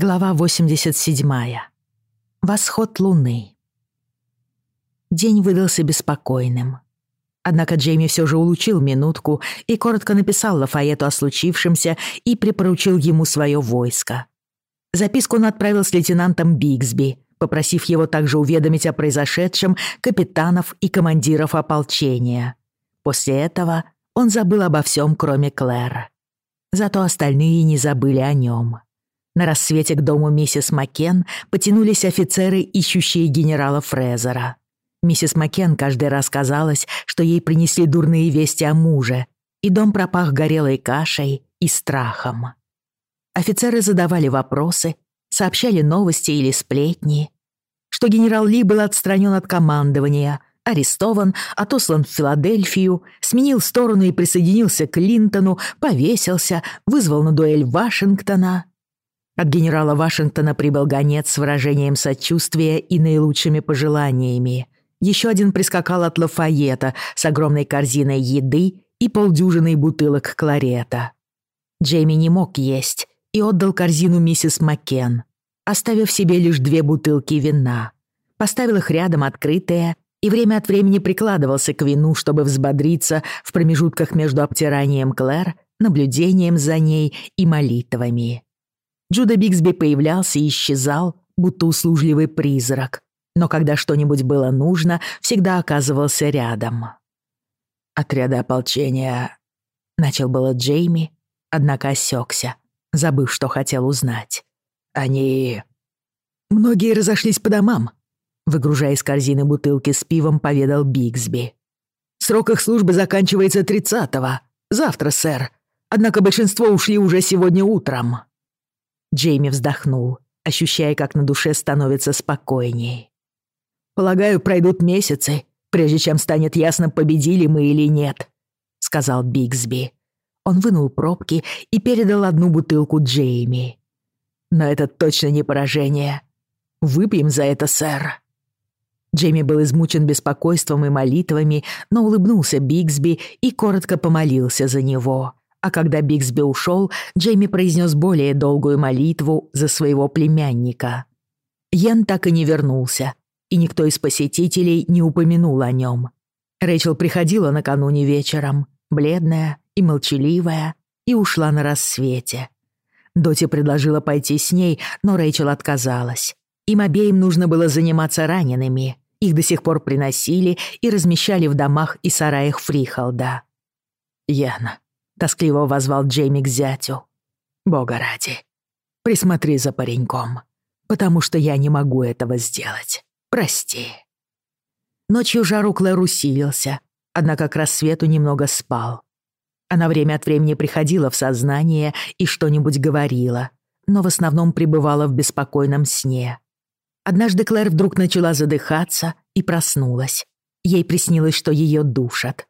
Глава 87. Восход луны. День выдался беспокойным. Однако Джейми все же улучил минутку и коротко написал Лафаету о случившемся и припоручил ему свое войско. Записку он отправил с лейтенантом Бигсби, попросив его также уведомить о произошедшем капитанов и командиров ополчения. После этого он забыл обо всем, кроме Клэр. Зато остальные не забыли о нем. На рассвете к дому миссис Макен потянулись офицеры, ищущие генерала Фрезера. Миссис Макен каждый раз казалось, что ей принесли дурные вести о муже, и дом пропах горелой кашей и страхом. Офицеры задавали вопросы, сообщали новости или сплетни, что генерал Ли был отстранен от командования, арестован, отослан в Филадельфию, сменил сторону и присоединился к Линтону, повесился, вызвал на дуэль Вашингтона. От генерала Вашингтона прибыл гонец с выражением сочувствия и наилучшими пожеланиями. Еще один прискакал от Лафайета с огромной корзиной еды и полдюжиной бутылок кларета. Джейми не мог есть и отдал корзину миссис Маккен, оставив себе лишь две бутылки вина. Поставил их рядом открытые и время от времени прикладывался к вину, чтобы взбодриться в промежутках между обтиранием Клэр, наблюдением за ней и молитвами. Джуда Бигсби появлялся и исчезал, будто услужливый призрак, но когда что-нибудь было нужно, всегда оказывался рядом. «Отряды ополчения...» — начал было Джейми, однако осекся, забыв, что хотел узнать. «Они...» «Многие разошлись по домам», — выгружая из корзины бутылки с пивом, поведал Бигсби. «Срок их службы заканчивается тридцатого. Завтра, сэр. Однако большинство ушли уже сегодня утром». Джейми вздохнул, ощущая, как на душе становится спокойней. «Полагаю, пройдут месяцы, прежде чем станет ясно, победили мы или нет», — сказал Бигсби. Он вынул пробки и передал одну бутылку Джейми. «Но это точно не поражение. Выпьем за это, сэр». Джейми был измучен беспокойством и молитвами, но улыбнулся Бигсби и коротко помолился за него. А когда Бигсби ушел, Джейми произнес более долгую молитву за своего племянника. Йен так и не вернулся, и никто из посетителей не упомянул о нем. Рэйчел приходила накануне вечером, бледная и молчаливая, и ушла на рассвете. Доти предложила пойти с ней, но Рэйчел отказалась. Им обеим нужно было заниматься ранеными. Их до сих пор приносили и размещали в домах и сараях Фрихолда. «Яна, Тоскливо возвал Джейми к зятю. «Бога ради, присмотри за пареньком, потому что я не могу этого сделать. Прости». Ночью жару Клэр усилился, однако к рассвету немного спал. Она время от времени приходила в сознание и что-нибудь говорила, но в основном пребывала в беспокойном сне. Однажды Клэр вдруг начала задыхаться и проснулась. Ей приснилось, что ее душат.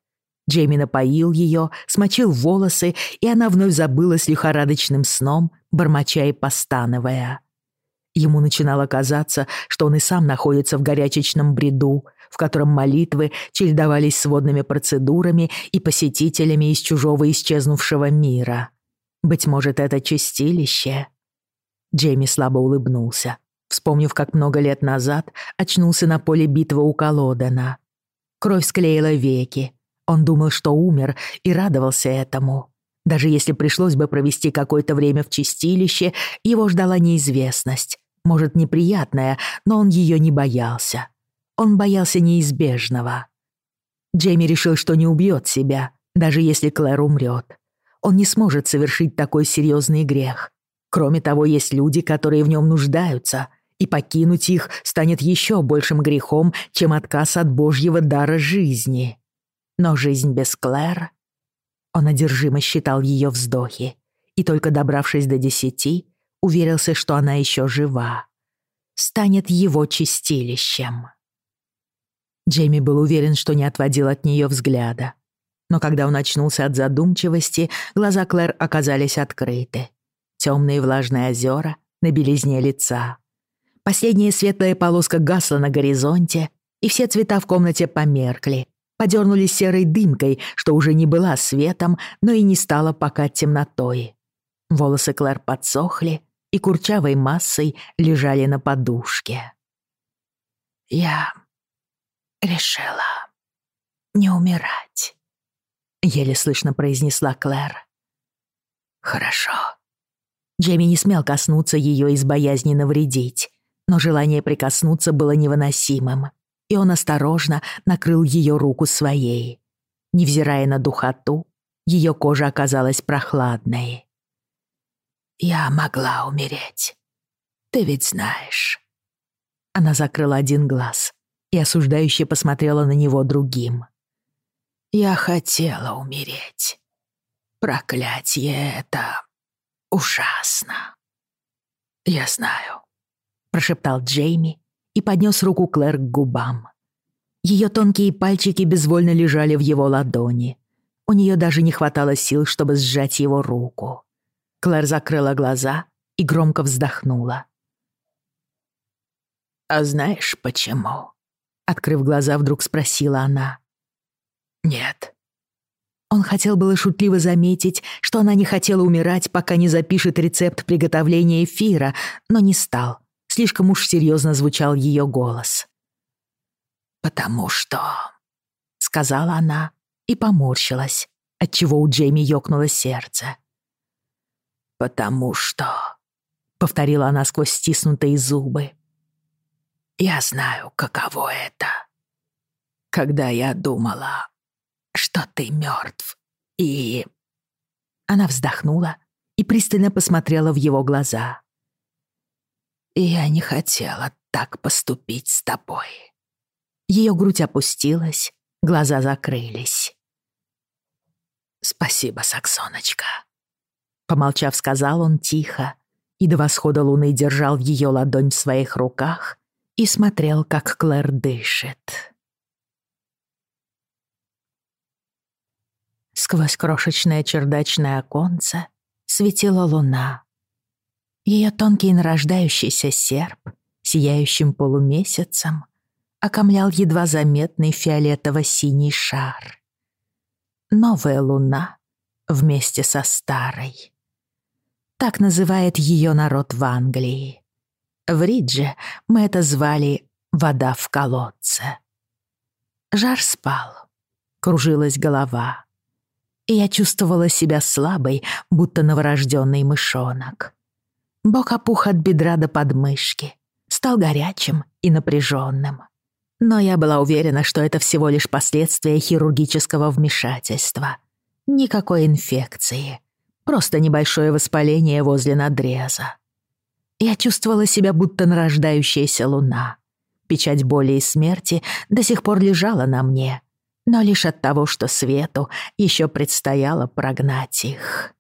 Джейми напоил ее, смочил волосы, и она вновь забылась лихорадочным сном, бормоча и постановая. Ему начинало казаться, что он и сам находится в горячечном бреду, в котором молитвы чередовались с водными процедурами и посетителями из чужого исчезнувшего мира. Быть может, это чистилище? Джейми слабо улыбнулся, вспомнив, как много лет назад очнулся на поле битвы у Колодена. Кровь склеила веки, он думал, что умер, и радовался этому. Даже если пришлось бы провести какое-то время в чистилище, его ждала неизвестность. Может, неприятная, но он ее не боялся. Он боялся неизбежного. Джейми решил, что не убьет себя, даже если Клэр умрет. Он не сможет совершить такой серьезный грех. Кроме того, есть люди, которые в нем нуждаются, и покинуть их станет еще большим грехом, чем отказ от Божьего дара жизни. Но жизнь без Клэр... Он одержимо считал ее вздохи и только добравшись до десяти, уверился, что она еще жива. Станет его чистилищем. Джейми был уверен, что не отводил от нее взгляда. Но когда он очнулся от задумчивости, глаза Клэр оказались открыты. Темные влажные озера на белизне лица. Последняя светлая полоска гасла на горизонте, и все цвета в комнате померкли, подернулись серой дымкой, что уже не была светом, но и не стала пока темнотой. Волосы Клэр подсохли, и курчавой массой лежали на подушке. «Я решила не умирать», — еле слышно произнесла Клэр. «Хорошо». Джейми не смел коснуться ее из боязни навредить, но желание прикоснуться было невыносимым, и он осторожно накрыл ее руку своей. Невзирая на духоту, ее кожа оказалась прохладной. «Я могла умереть. Ты ведь знаешь». Она закрыла один глаз и осуждающе посмотрела на него другим. «Я хотела умереть. Проклятие это ужасно. Я знаю», — прошептал Джейми и поднес руку Клэр к губам. Ее тонкие пальчики безвольно лежали в его ладони. У нее даже не хватало сил, чтобы сжать его руку. Клэр закрыла глаза и громко вздохнула. «А знаешь, почему?» Открыв глаза, вдруг спросила она. «Нет». Он хотел было шутливо заметить, что она не хотела умирать, пока не запишет рецепт приготовления эфира, но не стал. Слишком уж серьезно звучал ее голос. «Потому что...» — сказала она и поморщилась, отчего у Джейми ёкнуло сердце. «Потому что...» — повторила она сквозь стиснутые зубы. Я знаю, каково это. Когда я думала, что ты мертв, и...» Она вздохнула и пристально посмотрела в его глаза. «Я не хотела так поступить с тобой». Ее грудь опустилась, глаза закрылись. «Спасибо, Саксоночка», — помолчав, сказал он тихо, и до восхода луны держал ее ладонь в своих руках, и смотрел, как Клэр дышит. Сквозь крошечное чердачное оконце светила луна. Ее тонкий нарождающийся серп, сияющим полумесяцем, окомлял едва заметный фиолетово-синий шар. Новая луна вместе со старой. Так называет ее народ в Англии. В Ридже мы это звали «вода в колодце». Жар спал, кружилась голова, и я чувствовала себя слабой, будто новорожденный мышонок. Бок опух от бедра до подмышки, стал горячим и напряженным. Но я была уверена, что это всего лишь последствия хирургического вмешательства. Никакой инфекции, просто небольшое воспаление возле надреза. Я чувствовала себя будто нарождающаяся луна. Печать боли и смерти до сих пор лежала на мне, но лишь от того, что свету еще предстояло прогнать их.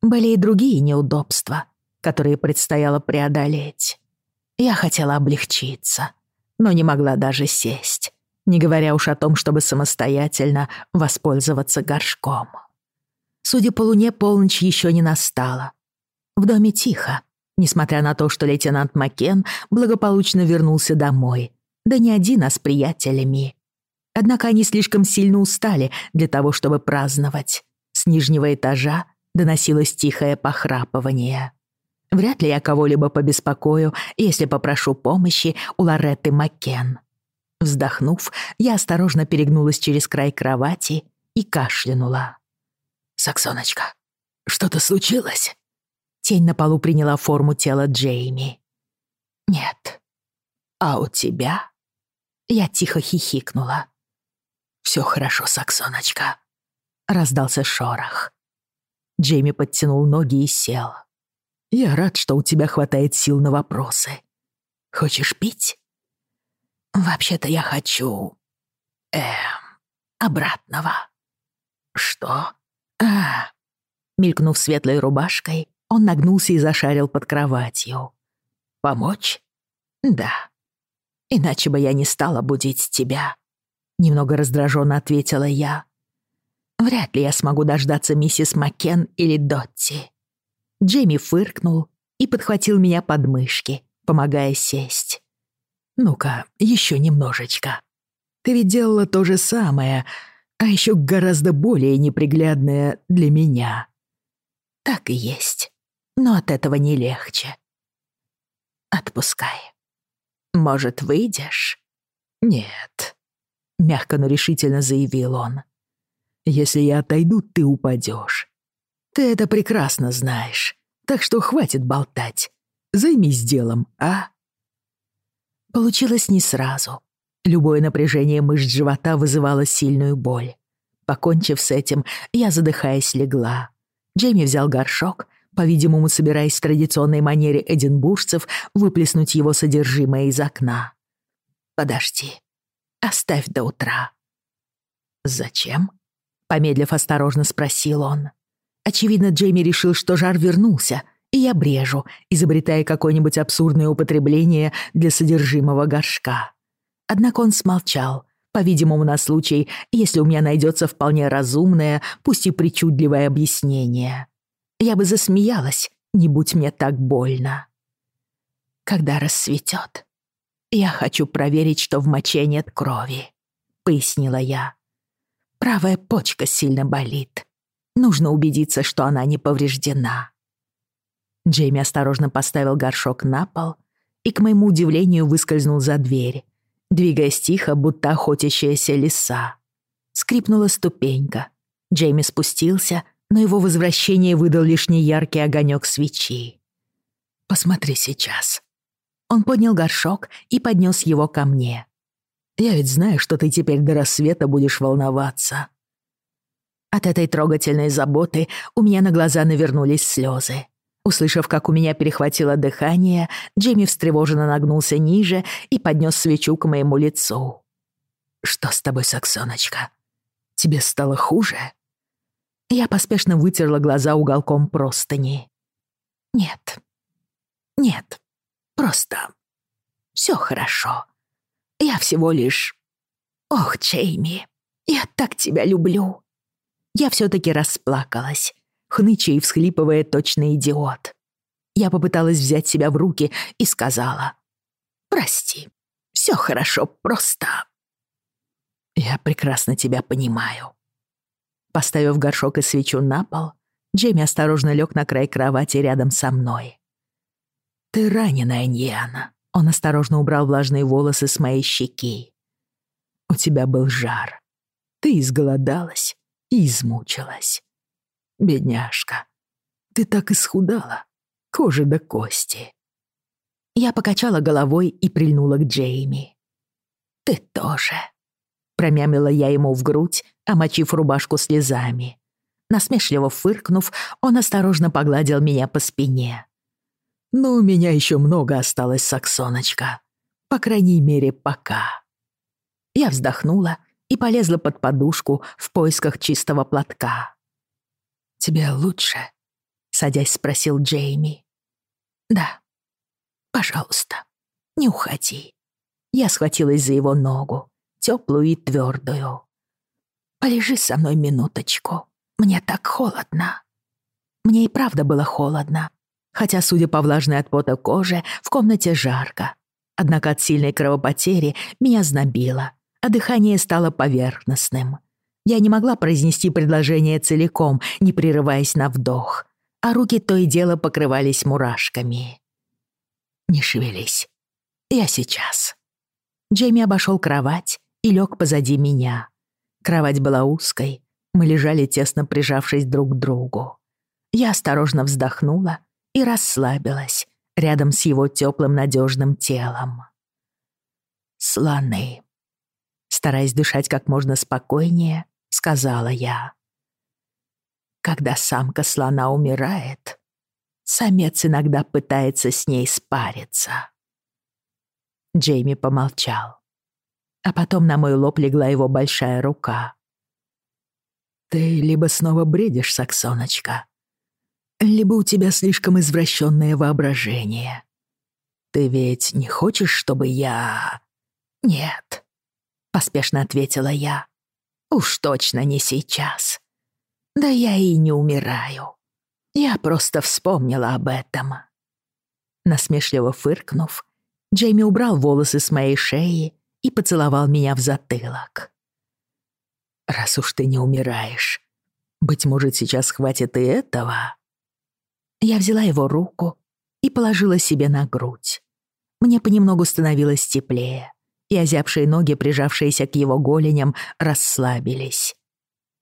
Были и другие неудобства, которые предстояло преодолеть. Я хотела облегчиться, но не могла даже сесть, не говоря уж о том, чтобы самостоятельно воспользоваться горшком. Судя по луне, полночь еще не настала. В доме тихо, несмотря на то, что лейтенант Макен благополучно вернулся домой. Да не один, а с приятелями. Однако они слишком сильно устали для того, чтобы праздновать. С нижнего этажа доносилось тихое похрапывание. Вряд ли я кого-либо побеспокою, если попрошу помощи у Лоретты Макен. Вздохнув, я осторожно перегнулась через край кровати и кашлянула. «Саксоночка, что-то случилось?» Тень на полу приняла форму тела Джейми. «Нет. А у тебя?» Я тихо хихикнула. «Всё хорошо, Саксоночка», — раздался шорох. Джейми подтянул ноги и сел. «Я рад, что у тебя хватает сил на вопросы. Хочешь пить?» «Вообще-то я хочу... эм... обратного». «Что?» «А...» Мелькнув светлой рубашкой, он нагнулся и зашарил под кроватью. «Помочь?» «Да. Иначе бы я не стала будить тебя», — немного раздраженно ответила я. «Вряд ли я смогу дождаться миссис Маккен или Дотти». Джейми фыркнул и подхватил меня под мышки, помогая сесть. «Ну-ка, еще немножечко. Ты ведь делала то же самое, а еще гораздо более неприглядное для меня». «Так и есть. но от этого не легче. Отпускай. Может, выйдешь? Нет, мягко, но решительно заявил он. Если я отойду, ты упадешь. Ты это прекрасно знаешь, так что хватит болтать. Займись делом, а? Получилось не сразу. Любое напряжение мышц живота вызывало сильную боль. Покончив с этим, я, задыхаясь, легла. Джейми взял горшок, по-видимому, собираясь в традиционной манере эдинбуржцев выплеснуть его содержимое из окна. «Подожди. Оставь до утра». «Зачем?» — помедлив осторожно спросил он. Очевидно, Джейми решил, что жар вернулся, и я брежу, изобретая какое-нибудь абсурдное употребление для содержимого горшка. Однако он смолчал, по-видимому, на случай, если у меня найдется вполне разумное, пусть и причудливое объяснение. Я бы засмеялась, не будь мне так больно. Когда рассветет, я хочу проверить, что в моче нет крови, пояснила я. Правая почка сильно болит. Нужно убедиться, что она не повреждена. Джейми осторожно поставил горшок на пол и, к моему удивлению, выскользнул за дверь, двигаясь тихо, будто охотящаяся лиса. Скрипнула ступенька. Джейми спустился, но его возвращение выдал лишь неяркий огонек свечи. «Посмотри сейчас». Он поднял горшок и поднес его ко мне. «Я ведь знаю, что ты теперь до рассвета будешь волноваться». От этой трогательной заботы у меня на глаза навернулись слезы. Услышав, как у меня перехватило дыхание, Джейми встревоженно нагнулся ниже и поднес свечу к моему лицу. «Что с тобой, Саксоночка? Тебе стало хуже?» Я поспешно вытерла глаза уголком простыни. «Нет, нет, просто все хорошо. Я всего лишь... Ох, Джейми, я так тебя люблю!» Я все-таки расплакалась хныча и всхлипывая точно идиот. Я попыталась взять себя в руки и сказала. «Прости, все хорошо, просто...» «Я прекрасно тебя понимаю». Поставив горшок и свечу на пол, Джейми осторожно лег на край кровати рядом со мной. «Ты раненая, Ньяна». Он осторожно убрал влажные волосы с моей щеки. «У тебя был жар. Ты изголодалась и измучилась. Бедняжка, ты так исхудала, кожа до кости. Я покачала головой и прильнула к Джейми. «Ты тоже», — промямлила я ему в грудь, омочив рубашку слезами. Насмешливо фыркнув, он осторожно погладил меня по спине. «Но у меня еще много осталось, Саксоночка. По крайней мере, пока». Я вздохнула и полезла под подушку в поисках чистого платка. «Тебе лучше?» — садясь спросил Джейми. «Да. Пожалуйста, не уходи». Я схватилась за его ногу, теплую и твердую. «Полежи со мной минуточку. Мне так холодно». Мне и правда было холодно, хотя, судя по влажной от пота коже, в комнате жарко. Однако от сильной кровопотери меня знобило, а дыхание стало поверхностным. Я не могла произнести предложение целиком, не прерываясь на вдох, а руки то и дело покрывались мурашками. «Не шевелись. Я сейчас». Джейми обошел кровать и лег позади меня. Кровать была узкой, мы лежали тесно прижавшись друг к другу. Я осторожно вздохнула и расслабилась рядом с его теплым надежным телом. Слоны. Стараясь дышать как можно спокойнее, сказала я. Когда самка слона умирает, самец иногда пытается с ней спариться. Джейми помолчал. А потом на мой лоб легла его большая рука. «Ты либо снова бредишь, Саксоночка, либо у тебя слишком извращенное воображение. Ты ведь не хочешь, чтобы я...» «Нет», — поспешно ответила я. Уж точно не сейчас. Да я и не умираю. Я просто вспомнила об этом. Насмешливо фыркнув, Джейми убрал волосы с моей шеи и поцеловал меня в затылок. «Раз уж ты не умираешь, быть может, сейчас хватит и этого?» Я взяла его руку и положила себе на грудь. Мне понемногу становилось теплее, и озябшие ноги, прижавшиеся к его голеням, расслабились.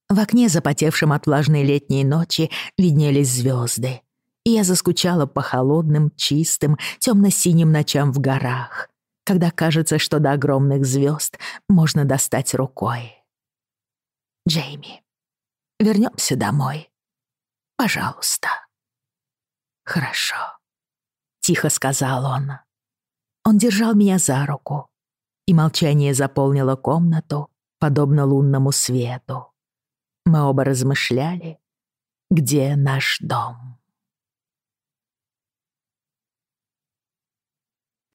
В окне, запотевшем от влажной летней ночи, виднелись звезды, и я заскучала по холодным, чистым, темно-синим ночам в горах, когда кажется, что до огромных звезд можно достать рукой. Джейми, вернемся домой. Пожалуйста. Хорошо, тихо сказал он. Он держал меня за руку, и молчание заполнило комнату, подобно лунному свету. Мы оба размышляли, где наш дом.